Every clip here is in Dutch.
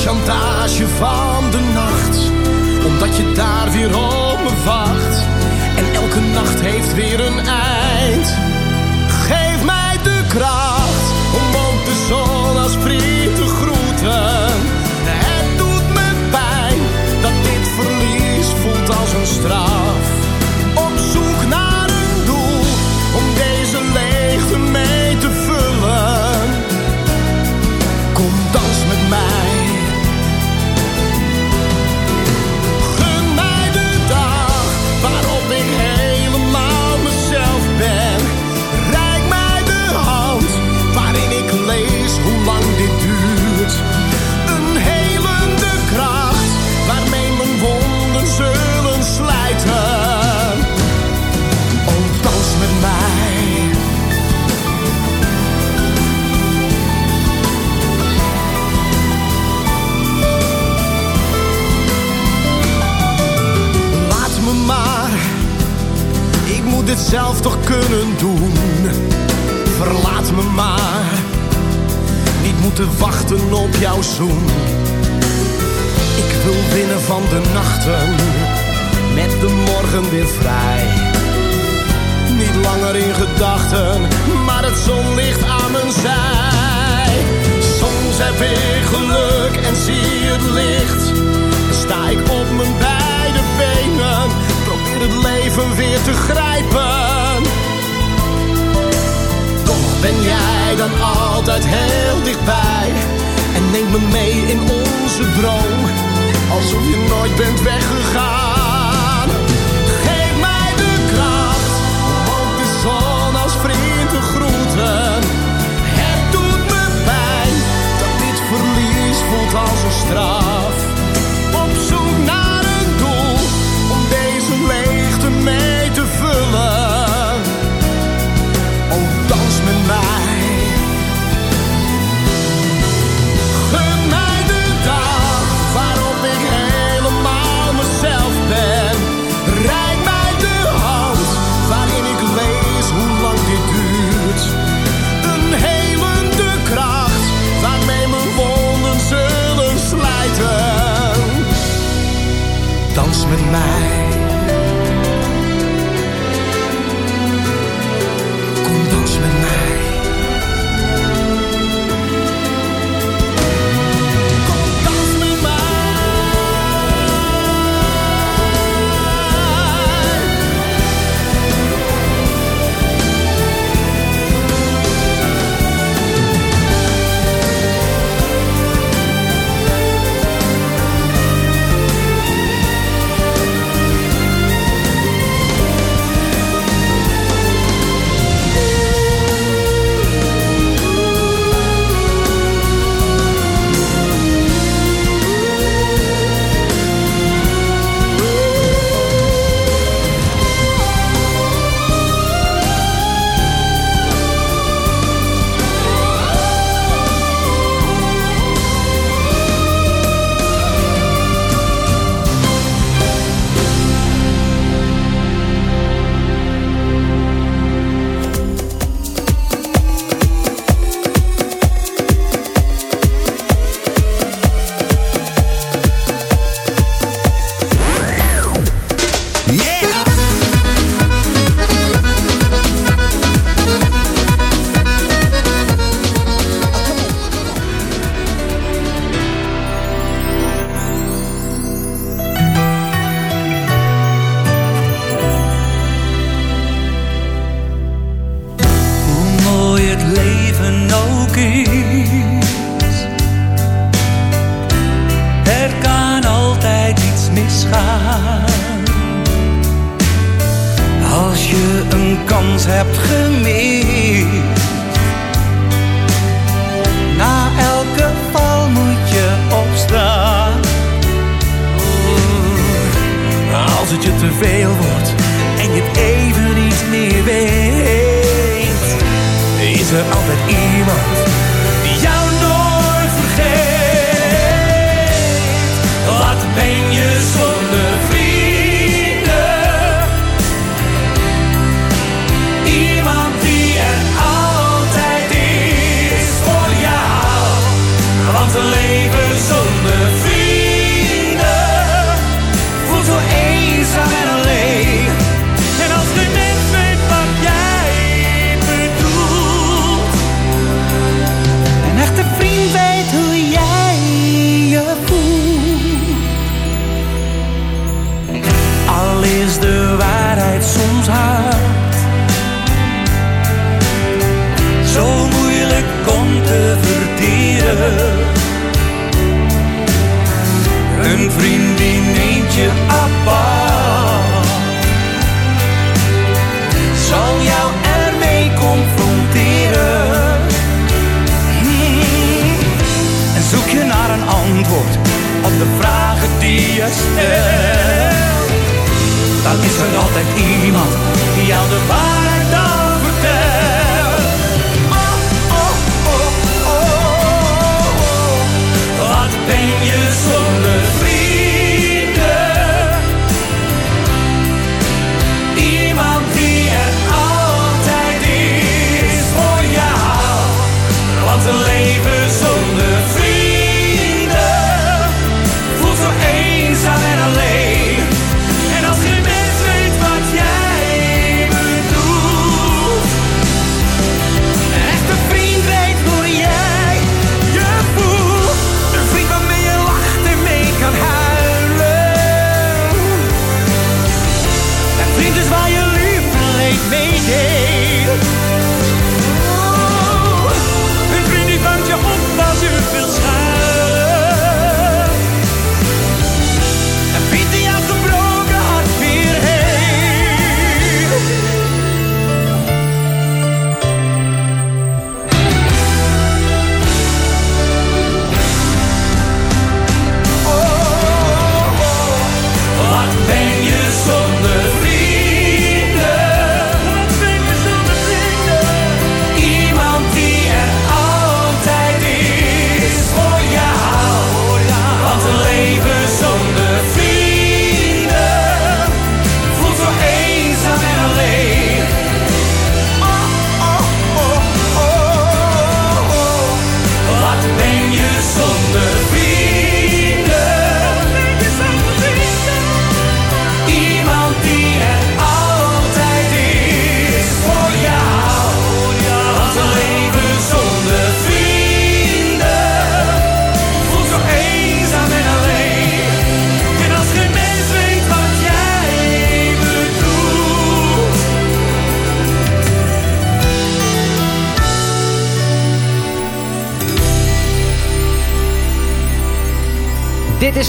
chantage van de nacht, omdat je daar weer op me wacht. En elke nacht heeft weer een eind. Geef mij de kracht dit zelf toch kunnen doen? Verlaat me maar, niet moeten wachten op jouw zoen. Ik wil winnen van de nachten, met de morgen weer vrij. Niet langer in gedachten, maar het zonlicht aan mijn zij. Soms heb ik geluk en zie het licht, sta ik op mijn beide benen het leven weer te grijpen. Toch ben jij dan altijd heel dichtbij. En neem me mee in onze droom. Alsof je nooit bent weggegaan. Stelt. Dan is er altijd iemand zonder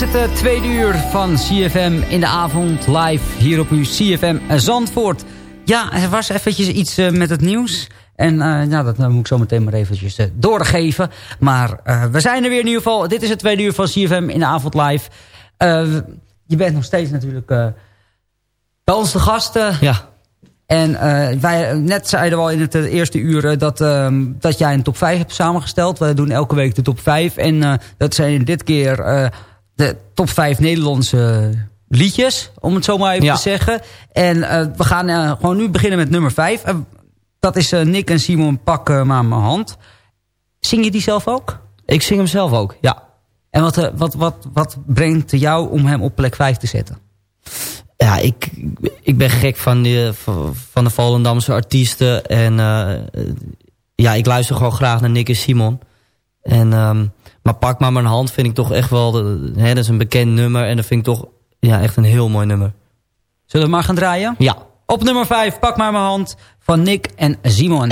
het eh, tweede uur van CFM in de avond live hier op uw CFM Zandvoort. Ja, er was eventjes iets eh, met het nieuws. En eh, nou, dat moet ik zo meteen maar eventjes eh, doorgeven. Maar eh, we zijn er weer in ieder geval. Dit is het tweede uur van CFM in de avond live. Eh, je bent nog steeds natuurlijk eh, bij ons de gasten. Ja, En eh, wij, net zeiden we al in het eh, eerste uur eh, dat, ehm, dat jij een top 5 hebt samengesteld. We doen elke week de top 5. En eh, dat zijn dit keer eh, de top 5 Nederlandse liedjes, om het zo maar even Ja. te zeggen. En eh, we gaan eh, gewoon nu beginnen met nummer 5. dat is eh, Nick en Simon Pak eh, maar mijn hand. Zing je die zelf ook? ik zing hem zelf ook, ja. En wat, eh, wat, wat, wat brengt jou om hem op plek 5 te zetten? Ja, ik, ik ben gek van, de van de Volendamse artiesten. En eh, ja, ik luister gewoon graag naar Nick en Simon. En, ehm, maar Pak maar mijn hand vind ik toch echt wel... de- Hè, dat is een bekend nummer en dat vind ik toch ja, echt een heel mooi nummer. Zullen we maar gaan draaien? Ja, Op nummer 5, Pak maar mijn hand van Nick en Simon.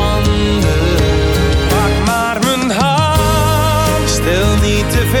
Niet te veel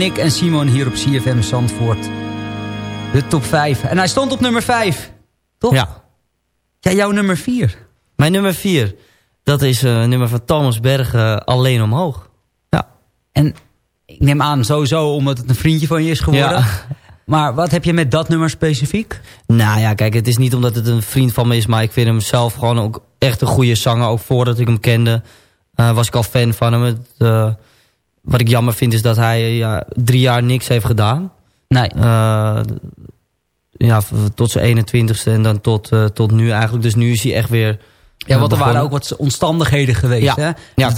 Nick en Simon hier op CFM Zandvoort. De top 5. En hij stond op nummer 5. Toch? Ja. Ja, jouw nummer 4. Mijn nummer vier, dat is een nummer van Thomas Bergen, Alleen Omhoog. Ja. En ik neem aan sowieso omdat het een vriendje van je is geworden. Ja. Maar wat heb je met dat nummer specifiek? Nou ja, kijk, het is niet omdat het een vriend van me is... maar ik vind hem zelf gewoon ook echt een goede zanger. Ook voordat ik hem kende, eh, was ik al fan van hem. Het, eh, wat ik jammer vind is dat hij eh, ja, drie jaar niks heeft gedaan. Nee. Eh, ja, tot zijn 21ste en dan tot, eh, tot nu eigenlijk. Dus nu is hij echt weer Ja, want er waren ook wat omstandigheden geweest. Ja. Hè? Ja, Dus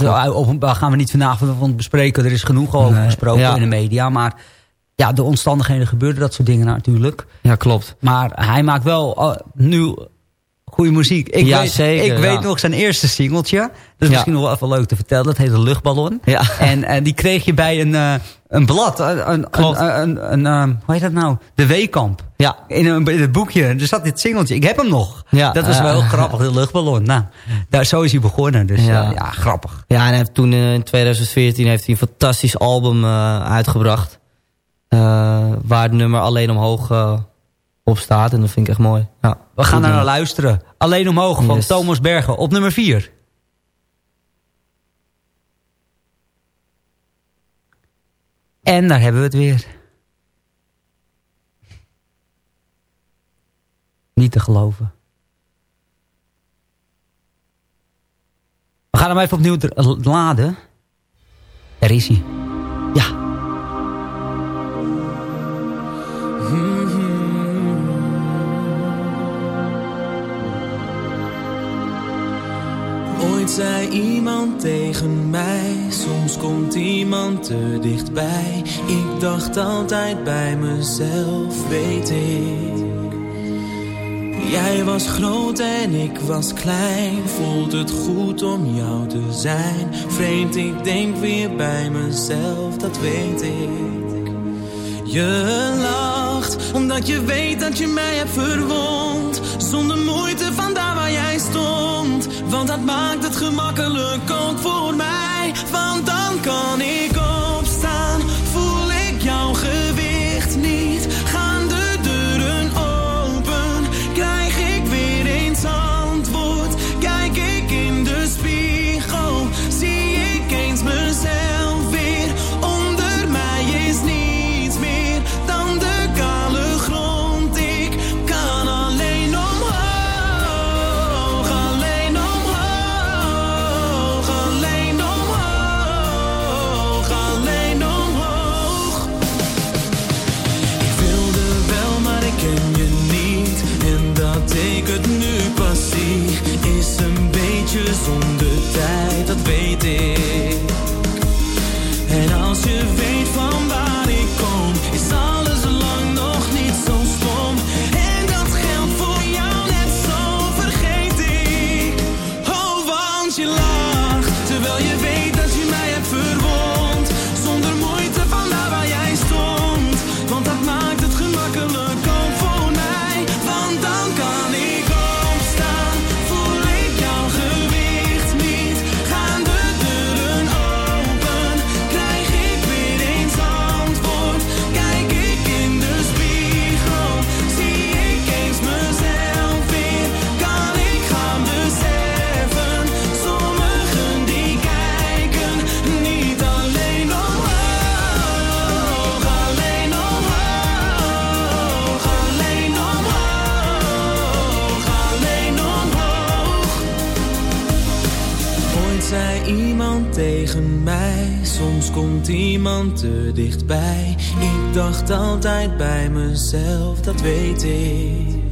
daar gaan we niet vanavond bespreken. Er is genoeg over Nee. gesproken Ja. in de media. Maar ja, de omstandigheden gebeurden dat soort dingen natuurlijk. Ja, klopt. Maar hij maakt wel eh, nu goede muziek. Ik, Ja, weet, zeker, ik ja. weet nog zijn eerste singeltje. Dat is Ja. misschien nog wel even leuk te vertellen. Dat heet de Luchtballon. Ja. En, en die kreeg je bij een, eh, een blad. Een, een, een, een, een, eh, hoe heet dat nou? De Weekamp. Ja, In, een, in het boekje. Er zat dit singeltje. Ik heb hem nog. Ja, dat was eh, wel grappig. De luchtballon. Nou, daar, zo is hij begonnen. Dus ja, grappig. ja en heeft toen in 2014 heeft hij een fantastisch album uitgebracht. waar het nummer Alleen Omhoog op staat. En dat vind ik echt mooi. Ja, We gaan naar luisteren. Alleen omhoog van Yes. Thomas Bergen. Op nummer 4. En daar hebben we het weer. Niet te geloven. We gaan hem even opnieuw laden. Daar is hij. Ja. Iemand tegen mij, soms komt iemand te dichtbij. Ik dacht altijd bij mezelf, weet ik. Jij was groot en ik was klein, voelt het goed om jou te zijn. Vreemd, ik denk weer bij mezelf, dat weet ik. Je lacht, omdat je weet dat je mij hebt verwond. Zonder moeite van daar waar jij stond. Want dat maakt het gemakkelijk ook voor mij. Want dan kan ik opstaan, komt iemand te dichtbij. Ik dacht altijd bij mezelf, dat weet ik.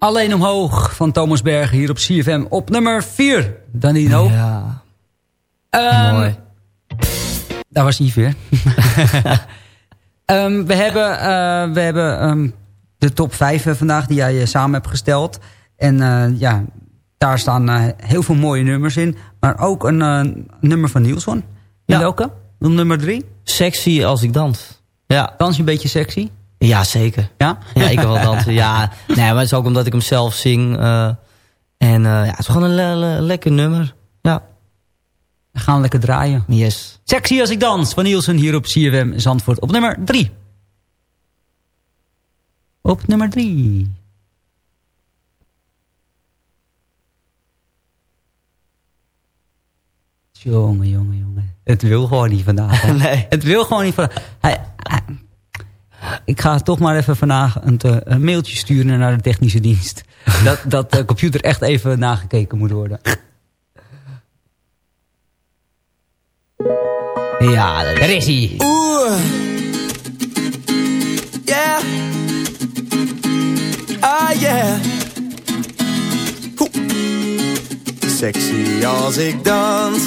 Alleen omhoog van Thomas Berg hier op CFM op nummer 4. Danilo. Ja, Ehm, mooi. Daar was Yves weer. Ehm, we hebben, eh, we hebben ehm, de top 5 vandaag die jij eh, samen hebt gesteld. En eh, ja, daar staan eh, heel veel mooie nummers in. Maar ook een eh, nummer van Nielsen. Ja. Welke? Nummer 3. Sexy als ik dans. Ja, Dans je een beetje sexy? Ja zeker. Ja? Ja, ik wel dansen. Ja, nee, maar het is ook omdat ik hem zelf zing. eh, en eh, ja, het is gewoon een le- le- lekker nummer. Ja, We gaan lekker draaien. yes. Sexy als ik dans van Nielsen hier op CFM Zandvoort op nummer 3. Op nummer 3. Jongen, jongen, jongen. Het wil gewoon niet vandaag. Nee. Het wil gewoon niet vandaag. Hij, hij- ik ga toch maar even vandaag een, te- een mailtje sturen naar de technische dienst. Dat, dat de computer echt even nagekeken moet worden. Ja, dat is... Daar is hij. Oeh. Yeah. Ah, yeah. Sexy als ik dans.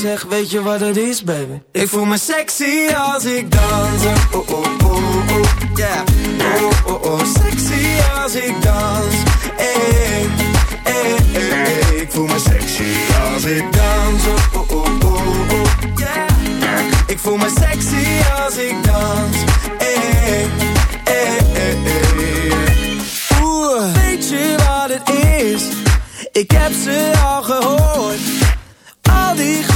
Zeg, weet je wat het is, baby? Ik voel me sexy als ik dans. Oh, oh, oh, oh, yeah. Oh, oh, oh, sexy als ik dans. Eh, eh, eh, eh. Ik voel me sexy als ik dans. Oh, oh, oh, oh, yeah. Ik voel me sexy als ik dans. Eh, eh, eh. Oeh, weet je wat het is? Ik heb ze al gehoord al die.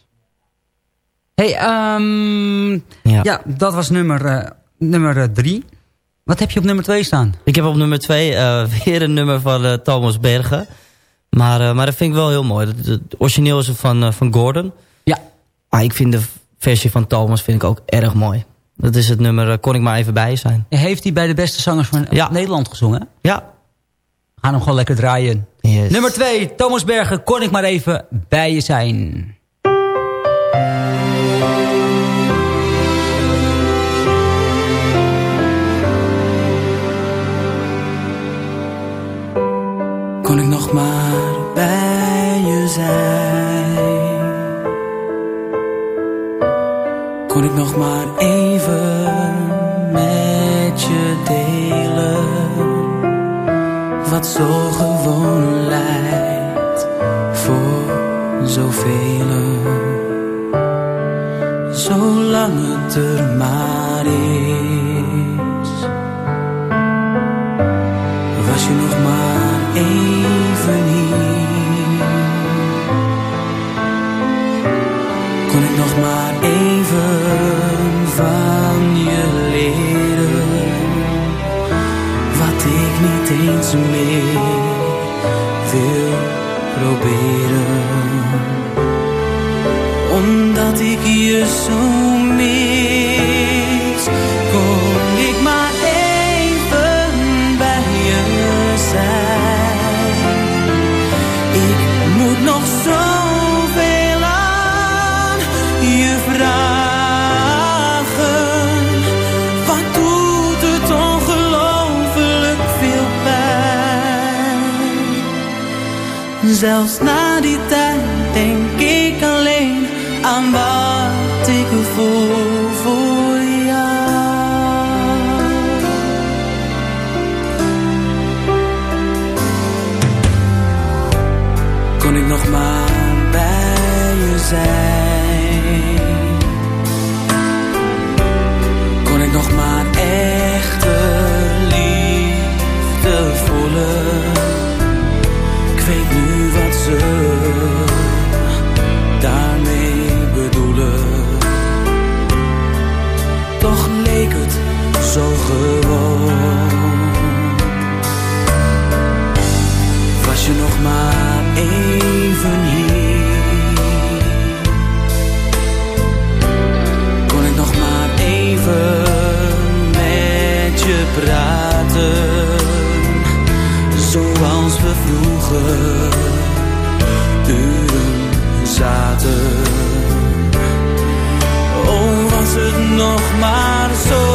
Hey, ehm ja. Ja. dat was nummer, eh, nummer eh, drie. Wat heb je op nummer twee staan? Ik heb op nummer twee eh, weer een nummer van Thomas Bergen. Maar, maar dat vind ik wel heel mooi. Het, origineel is van, van Gordon. Ja. Maar ik vind de versie van Thomas vind ik ook erg mooi. Dat is het nummer Kon ik maar even bij je zijn. Heeft hij bij de beste zangers van Ja. Nederland gezongen? Ja. Gaan hem gewoon lekker draaien. Yes. Nummer 2, Thomas Bergen, kon ik maar even bij je zijn. Kon ik nog maar bij je zijn? Kon ik nog maar even met je delen? Wat zo gewoon lijkt voor zoveel. Zolang het er maar Zelfs na die tijd gewoon. Was je nog maar even hier? Kon ik nog maar even met je praten? Zoals we vroeger uren zaten. Oh, was het nog maar zo?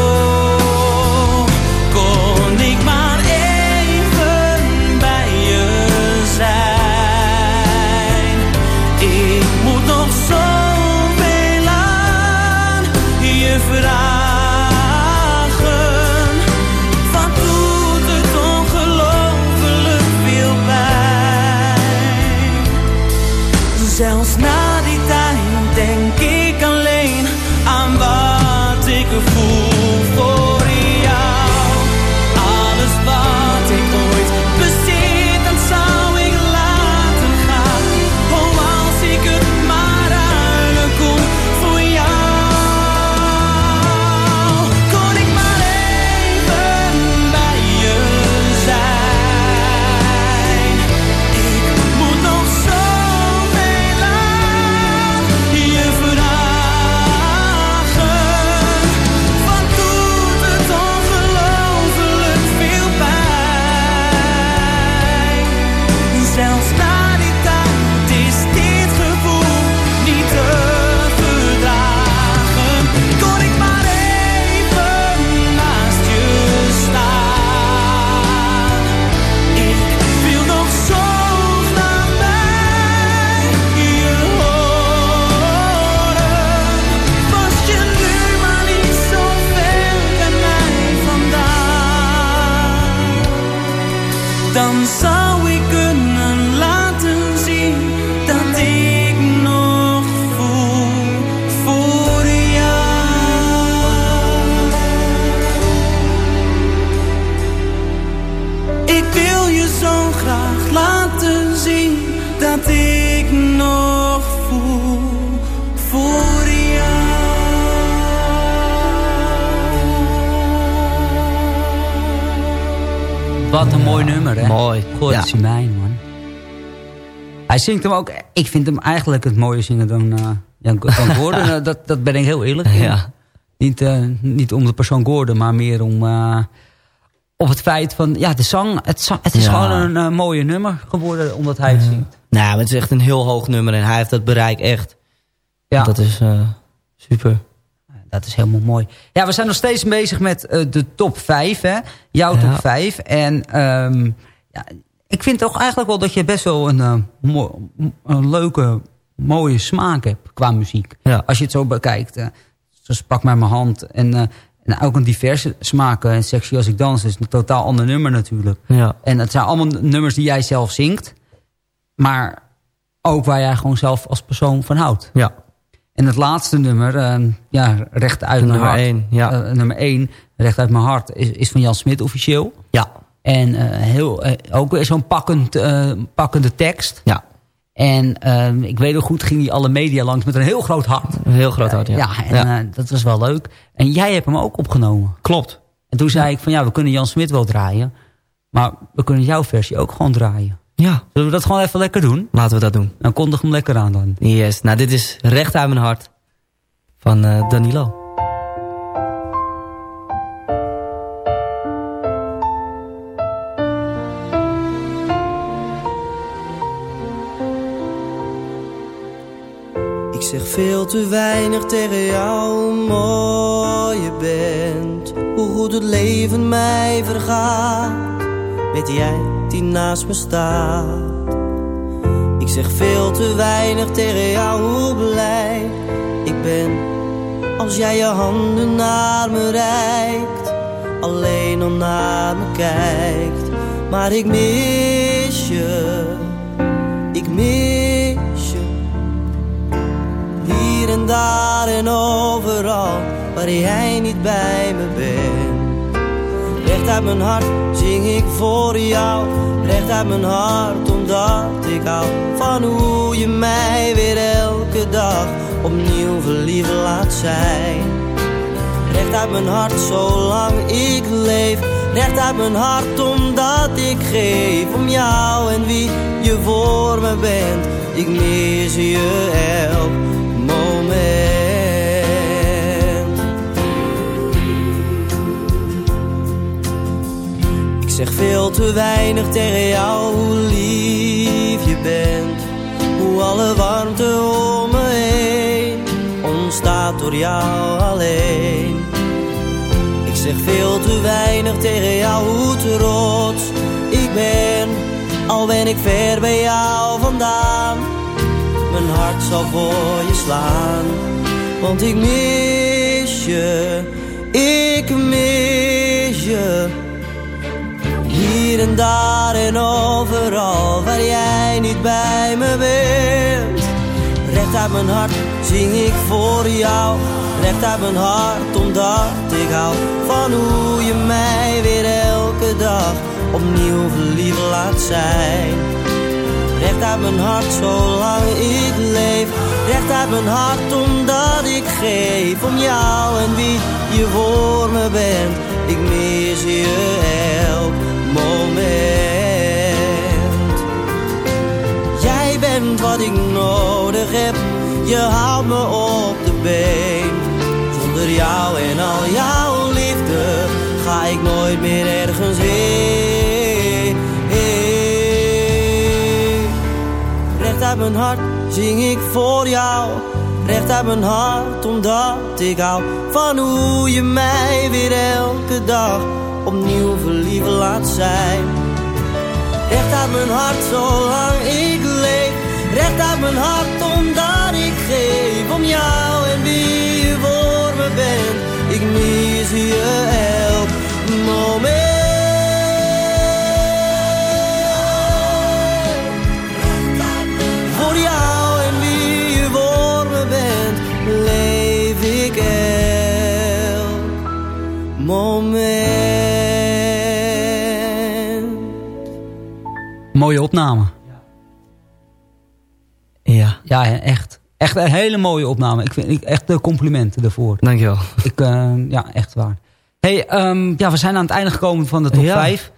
Hij zingt hem ook... Ik vind hem eigenlijk het mooie zingen dan, ja, dan Gordon. Eh, dat, dat ben ik heel eerlijk in. Ja. Niet, eh, niet om de persoon Gordon, maar meer om... eh, op het feit van... Ja, de zang... Het, zang, het is Ja. gewoon een mooie nummer geworden, omdat hij het zingt. Nou, maar het is echt een heel hoog nummer en hij heeft dat bereik echt. Ja. Dat is super. Dat is helemaal mooi. Ja, we zijn nog steeds bezig met de top 5, hè? Jouw Ja. top 5. En ehm, ja, ik vind toch eigenlijk wel dat je best wel een, eh, mo- een leuke, mooie smaak hebt qua muziek. Ja. Als je het zo bekijkt. eh zoals Pak mij mijn hand. En, eh, en ook een diverse smaken. En Sexy als ik dans is een totaal ander nummer natuurlijk. Ja. En het zijn allemaal nummers die jij zelf zingt. Maar ook waar jij gewoon zelf als persoon van houdt. Ja. En het laatste nummer, eh, ja, recht uit mijn Nummer hart. één, ja. Nummer 1, recht uit mijn hart, is, is van Jan Smit officieel. En eh, heel, eh, ook weer zo'n pakkend, eh, pakkende tekst. Ja. En ik weet nog goed, ging hij alle media langs met een heel groot hart. Een heel groot hart, ja. ja, en dat was wel leuk. En jij hebt hem ook opgenomen. Klopt. En toen zei ik van ja, we kunnen Jan Smit wel draaien. Maar we kunnen jouw versie ook gewoon draaien. Ja. Zullen we dat gewoon even lekker doen? Laten we dat doen. Dan kondig hem lekker aan dan. Yes. Nou, dit is recht uit mijn hart. Van eh, Danilo. Veel te weinig tegen jou hoe mooi je bent. Hoe goed het leven mij vergaat. Weet jij die naast me staat. Ik zeg veel te weinig tegen jou hoe blij ik ben. Als jij je handen naar me reikt. Alleen al naar me kijkt. Maar ik mis je. Ik mis daar en overal waar jij niet bij me bent. Recht uit mijn hart zing ik voor jou. Recht uit mijn hart omdat ik hou van hoe je mij weer elke dag opnieuw verliefd laat zijn. Recht uit mijn hart zolang ik leef. Recht uit mijn hart omdat ik geef om jou en wie je voor me bent. Ik mis je elk Ik zeg veel te weinig tegen jou hoe lief je bent. Hoe alle warmte om me heen ontstaat door jou alleen. Ik zeg veel te weinig tegen jou hoe trots ik ben. Al ben ik ver bij jou vandaan. Hart zal voor je slaan. Want ik mis je, ik mis je. Hier en daar en overal waar jij niet bij me bent. Recht uit mijn hart zing ik voor jou. Recht uit mijn hart omdat ik hou van hoe je mij weer elke dag opnieuw verliefd laat zijn. Recht uit mijn hart zolang ik leef. Recht uit mijn hart omdat ik geef om jou en wie je voor me bent. Ik mis je elk moment. Jij bent wat ik nodig heb. Je houdt me op de been. Zonder jou en al jouw liefde ga ik nooit meer ergens heen. Uit mijn hart zing ik voor jou. Recht uit mijn hart omdat ik hou van hoe je mij weer elke dag opnieuw verliefd laat zijn. Recht uit mijn hart zolang ik leef. Recht uit mijn hart Mooie opname. Ja, Ja, echt. Echt een hele mooie opname. Ik vind ik, echt de complimenten daarvoor. dankjewel. Ik, eh, ja, echt waar. Hey, ehm, ja, we zijn aan het einde gekomen van de top Ja. 5.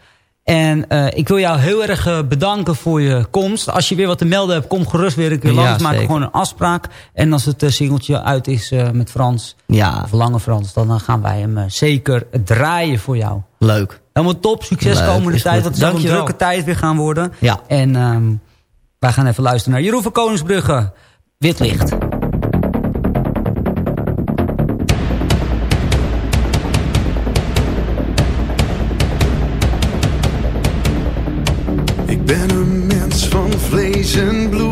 En eh, ik wil jou heel erg eh, bedanken voor je komst. Als je weer wat te melden hebt, kom gerust weer een keer Ja, langs. Maak zeker. gewoon een afspraak. En als het uh, singeltje uit is uh, met Frans, Ja, of Lange Frans... dan uh, gaan wij hem uh, zeker draaien voor jou. Leuk. Helemaal top, succes Leuk, komende is tijd. Want het zal een drukke tijd weer gaan worden. Ja. En um, wij gaan even luisteren naar Jeroen van Koningsbrugge. Wit licht. Ik ben een mens van vlees en bloed,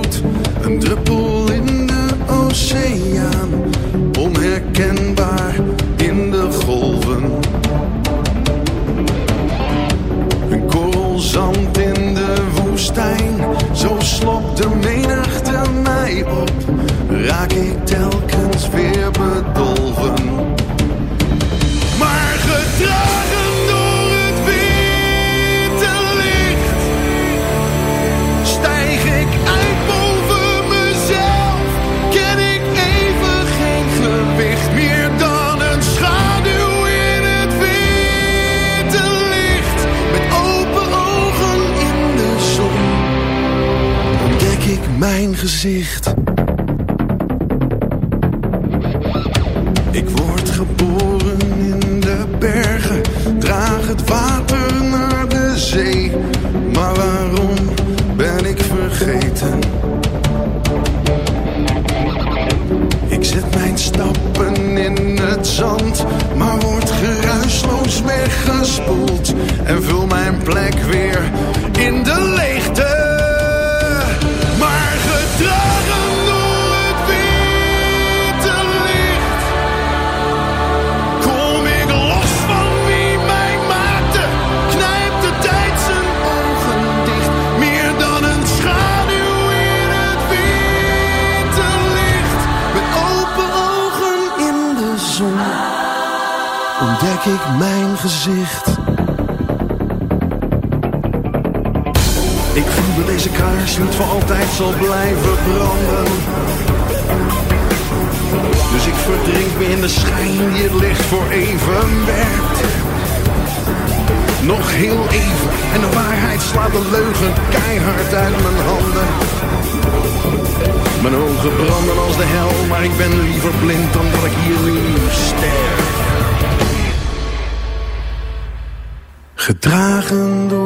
de menigte mij op, raak ik telkens weer bedolven. Gezicht de leugen keihard uit mijn handen. Mijn ogen branden als de hel, maar ik ben liever blind dan dat ik hier sterf. Gedragen door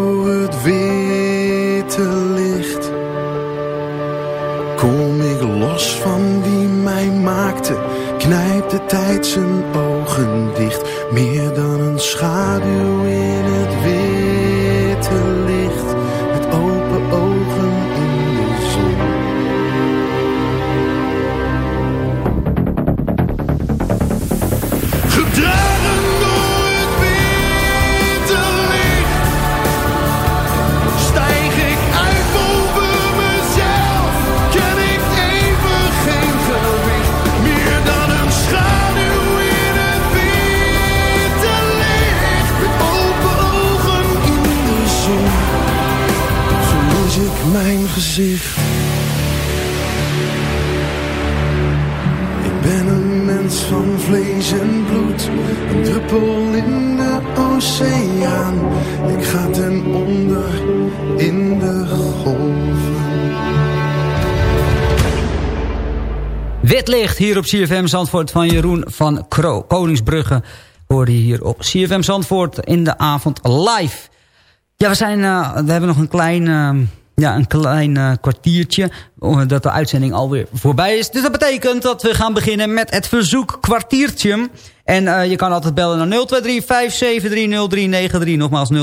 op CFM Zandvoort van Jeroen van Kro Koningsbrugge. Hoorde je hier op CFM Zandvoort in de avond live. Ja, we, zijn, uh, we hebben nog een klein, uh, ja, een klein uh, kwartiertje dat de uitzending alweer voorbij is. Dus dat betekent dat we gaan beginnen met het verzoek kwartiertje. En uh, je kan altijd bellen naar 023-573-0393. Nogmaals 023-573-0393.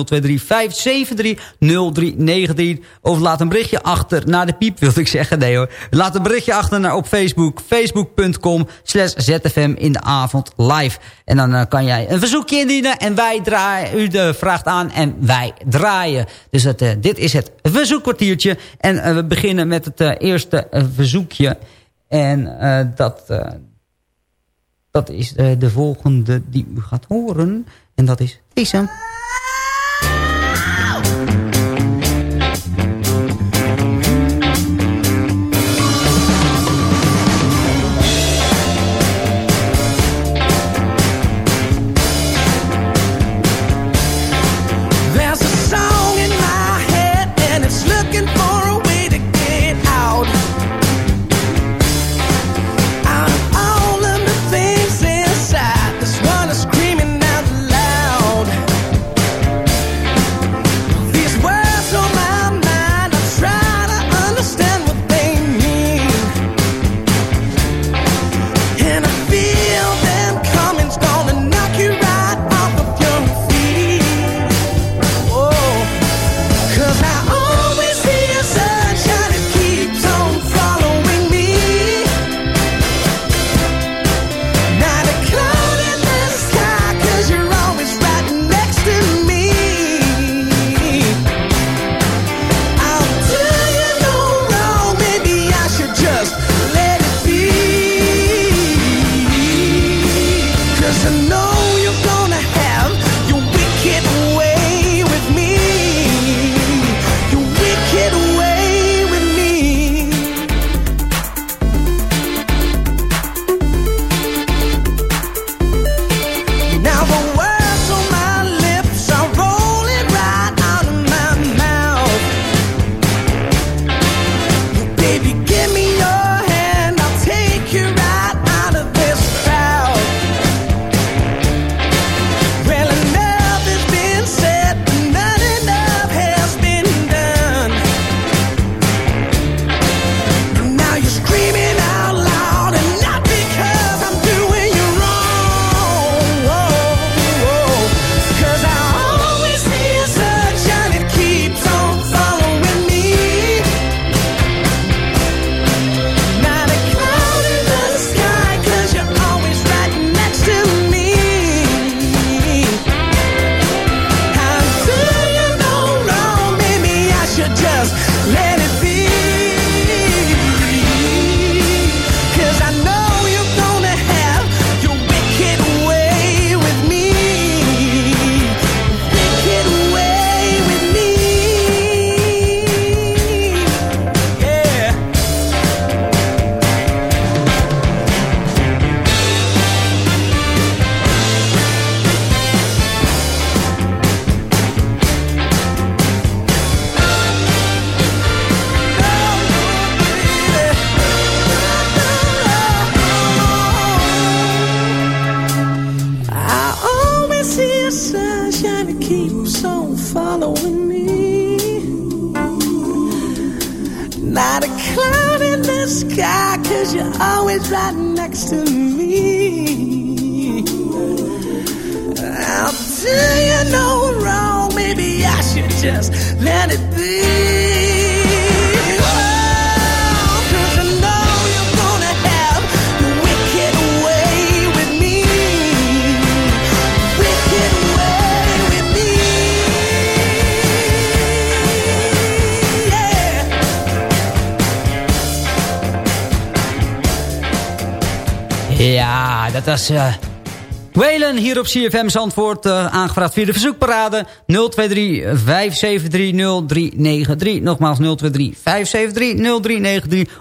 Of laat een berichtje achter naar de piep, wilde ik zeggen. Nee hoor. Laat een berichtje achter naar op Facebook. Facebook.com slash ZFM in de avond live. En dan uh, kan jij een verzoekje indienen. En wij draaien, u de vraagt aan en wij draaien. Dus het, uh, dit is het verzoekkwartiertje. En we beginnen met het eerste verzoekje. En dat dat is de, de volgende die u gaat horen. En dat is deze. Was... Hier op CFM Zandvoort, uh, aangevraagd via de verzoekparade 023-573-0393. Nogmaals 023-573-0393.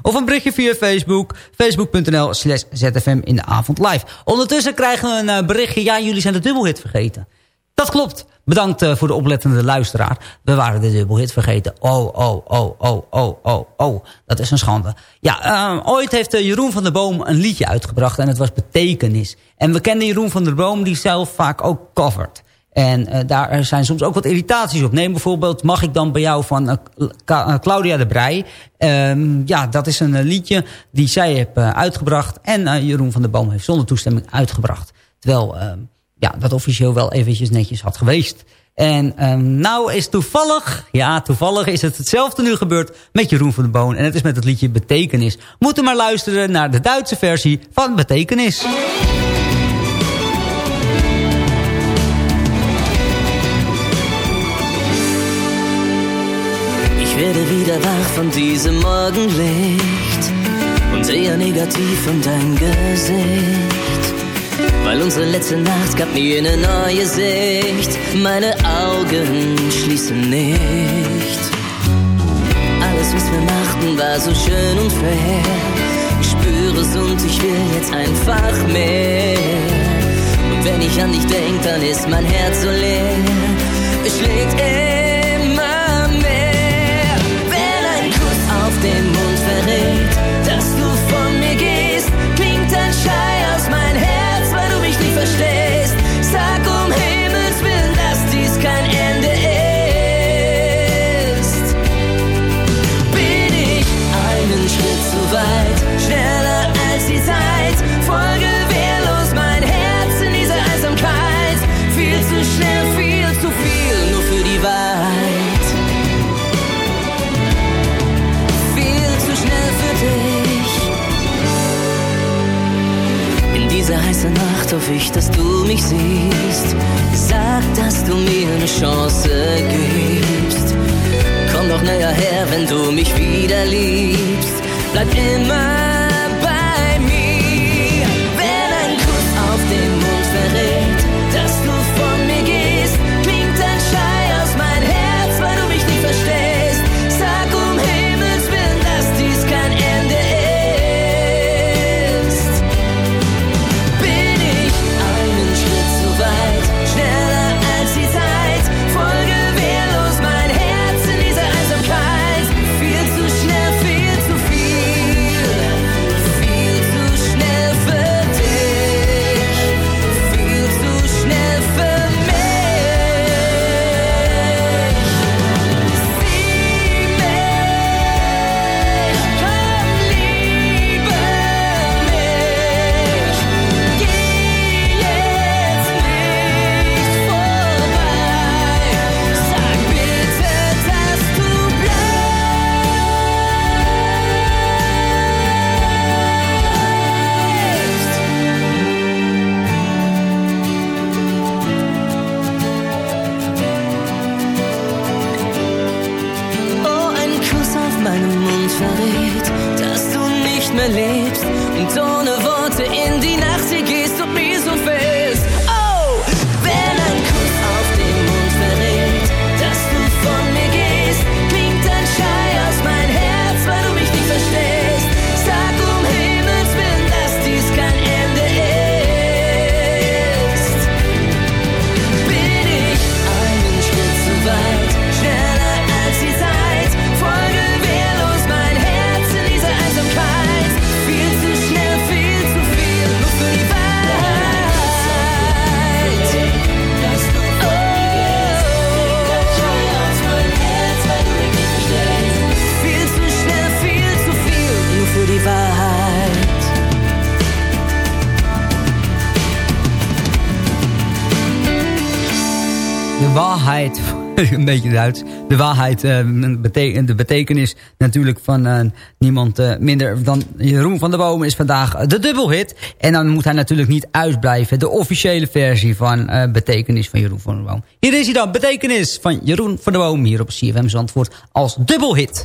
Of een berichtje via Facebook, facebook.nl slash zfm in de avond live. Ondertussen krijgen we een uh, berichtje, ja jullie zijn de dubbelhit vergeten. Dat klopt. Bedankt uh, voor de oplettende luisteraar. We waren de dubbelhit vergeten. Oh, oh, oh, oh, oh, oh, oh. Dat is een schande. Ja, uh, ooit heeft uh, Jeroen van der Boom een liedje uitgebracht. En het was Betekenis. En we kennen Jeroen van der Boom die zelf vaak ook covert. En daar zijn soms ook wat irritaties op. Neem bijvoorbeeld Mag ik dan bij jou van Claudia de Brij. Ehm, ja, dat is een liedje die zij heeft uitgebracht. En Jeroen van der Boom heeft zonder toestemming uitgebracht. Terwijl ehm, ja, dat officieel wel eventjes netjes had geweest. En um, nou is toevallig, ja toevallig is het hetzelfde nu gebeurd met Jeroen van der Boon. En het is met het liedje Betekenis. Moeten maar luisteren naar de Duitse versie van Betekenis. Ich werde wieder wach von diesem Morgenlicht und sehe negativ von dein Gesicht. Weil unsere letzte Nacht gab mir eine neue Sicht. Meine Augen schließen nicht. Alles, was wir machten, war so schön und fair. Ich spüre es und ich will jetzt einfach mehr. Und wenn ich an dich denk, dann ist mein Herz so leer. Es schlägt immer hoffe ich, dass du mich siehst. Sag, dass du mir eine Chance gibst. Komm doch näher her, wenn du mich wieder liebst. Bleib immer een beetje Duits. De waarheid, eh, de betekenis natuurlijk van eh, niemand eh, minder dan Jeroen van der Boom is vandaag de dubbelhit. En dan moet hij natuurlijk niet uitblijven. De officiële versie van betekenis van Jeroen van der Boom. Hier is hij dan, betekenis van Jeroen van der Boom hier op CFM Zandvoort als dubbelhit.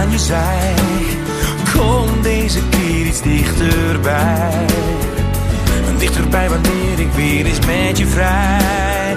aan je zij. Kom deze keer iets dichterbij. Dichterbij wanneer ik weer eens met je vrij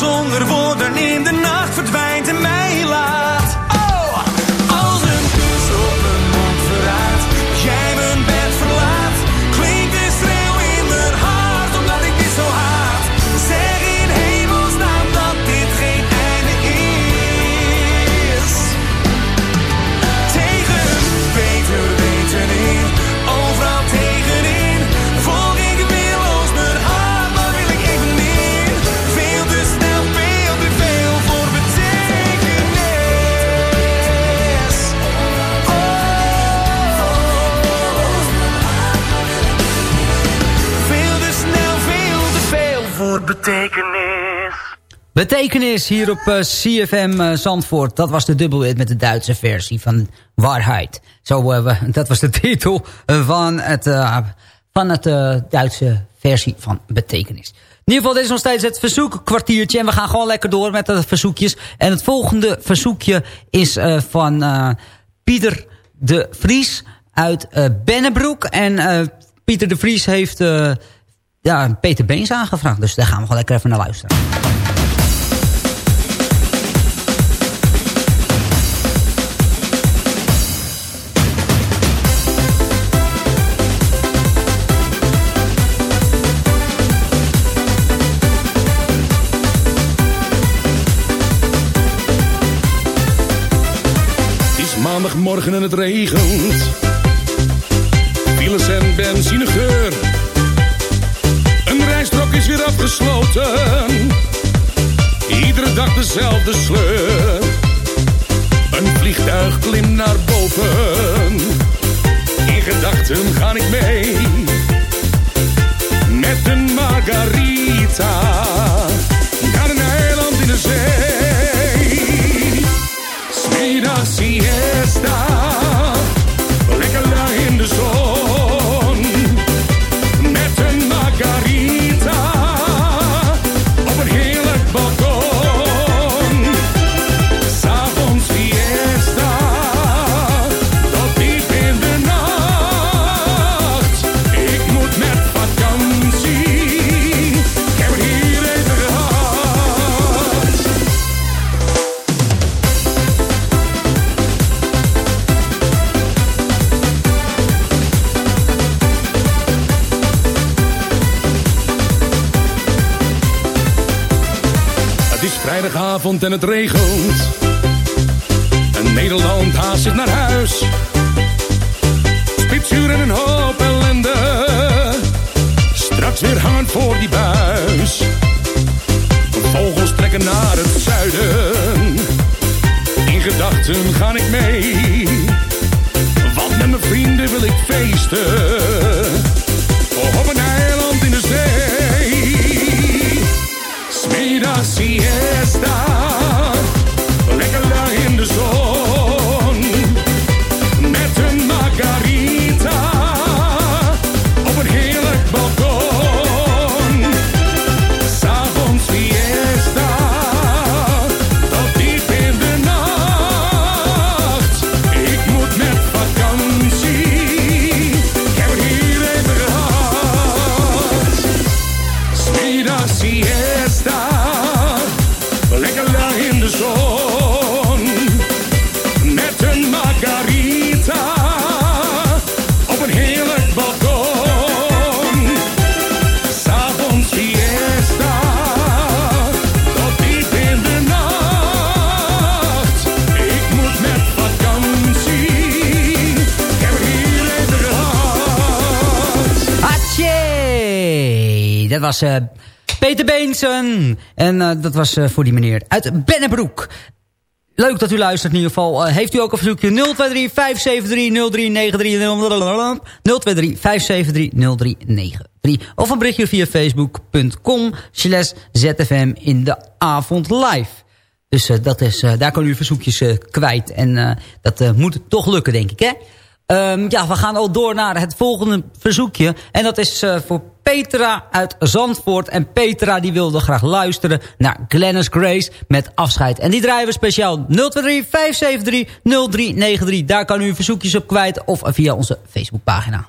zonder woorden Betekenis hier op eh, CFM eh, Zandvoort. Dat was de dubbelhit met de Duitse versie van Waarheid. Zo, we- dat was de titel van het, van het Duitse versie van Betekenis. In ieder geval, dit is nog steeds het verzoekkwartiertje. En we gaan gewoon lekker door met de verzoekjes. En het volgende verzoekje is van Pieter de Vries uit Bennebroek. En Pieter de Vries heeft ja, Peter Beens aangevraagd. Dus daar gaan we gewoon lekker even naar luisteren. Maandagmorgen en het regent. Files en benzinegeur. Een rijstrook is weer afgesloten. Iedere dag dezelfde sleur. Een vliegtuig klimt naar boven. In gedachten ga ik mee. En het regent. Dat was eh, Peter Beensen. En eh, dat was eh, voor die meneer uit Bennebroek. Leuk dat u luistert in ieder geval. Heeft u ook een verzoekje 023 573 0393 023 573 0393 Of een berichtje via facebook.com slash zfm in de avond live. Dus dat is, daar kan u verzoekjes kwijt. En dat moet toch lukken, denk ik, hè? Ehm, ja, we gaan al door naar het volgende verzoekje. En dat is eh, voor Petra uit Zandvoort. En Petra die wilde graag luisteren naar Glennis Grace met afscheid. En die draaien we speciaal 023 573 0393. Daar kan u verzoekjes op kwijt of via onze Facebookpagina.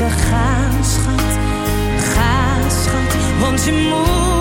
laten gaan, schat. Ga, schat, want je moet.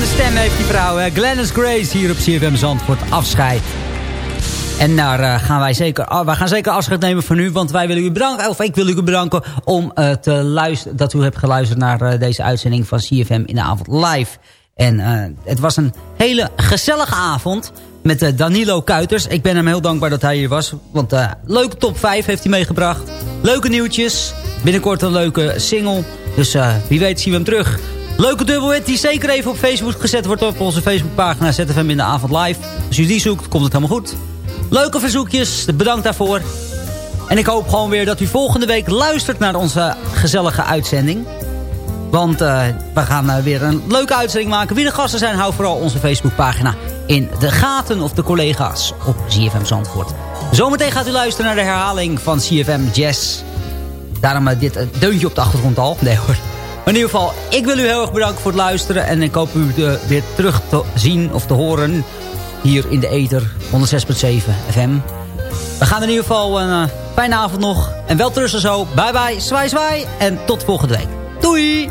De stem heeft die vrouw. Glennis Grace hier op CFM Zandvoort. Afscheid. En daar uh, gaan wij zeker, uh, wij gaan zeker afscheid nemen van u. Want wij willen u bedanken, of ik wil u bedanken om uh, te luisteren, dat u hebt geluisterd naar uh, deze uitzending van CFM in de avond live. En het was een hele gezellige avond met Danilo Kuiters. Ik ben hem heel dankbaar dat hij hier was. Want leuke top 5 heeft hij meegebracht. Leuke nieuwtjes. Binnenkort een leuke single. Dus wie weet zien we hem terug. Leuke dubbelhit die zeker even op Facebook gezet wordt op onze Facebookpagina ZFM in de avond live. Als u die zoekt, komt het helemaal goed. Leuke verzoekjes, bedankt daarvoor. En ik hoop gewoon weer dat u volgende week luistert naar onze gezellige uitzending. Want uh, we gaan uh, weer een leuke uitzending maken. Wie de gasten zijn, hou vooral onze Facebookpagina in de gaten of de collega's op CFM Zandvoort. Zometeen gaat u luisteren naar de herhaling van CFM Jazz. Daarom uh, dit deuntje op de achtergrond al. Nee hoor. In ieder geval, ik wil u heel erg bedanken voor het luisteren. En ik hoop u weer terug te zien of te horen hier in de Ether 106.7 FM. We gaan in ieder geval een uh, fijne avond nog. En wel trusten zo. Bye bye, zwaai zwaai. En tot volgende week. Doei!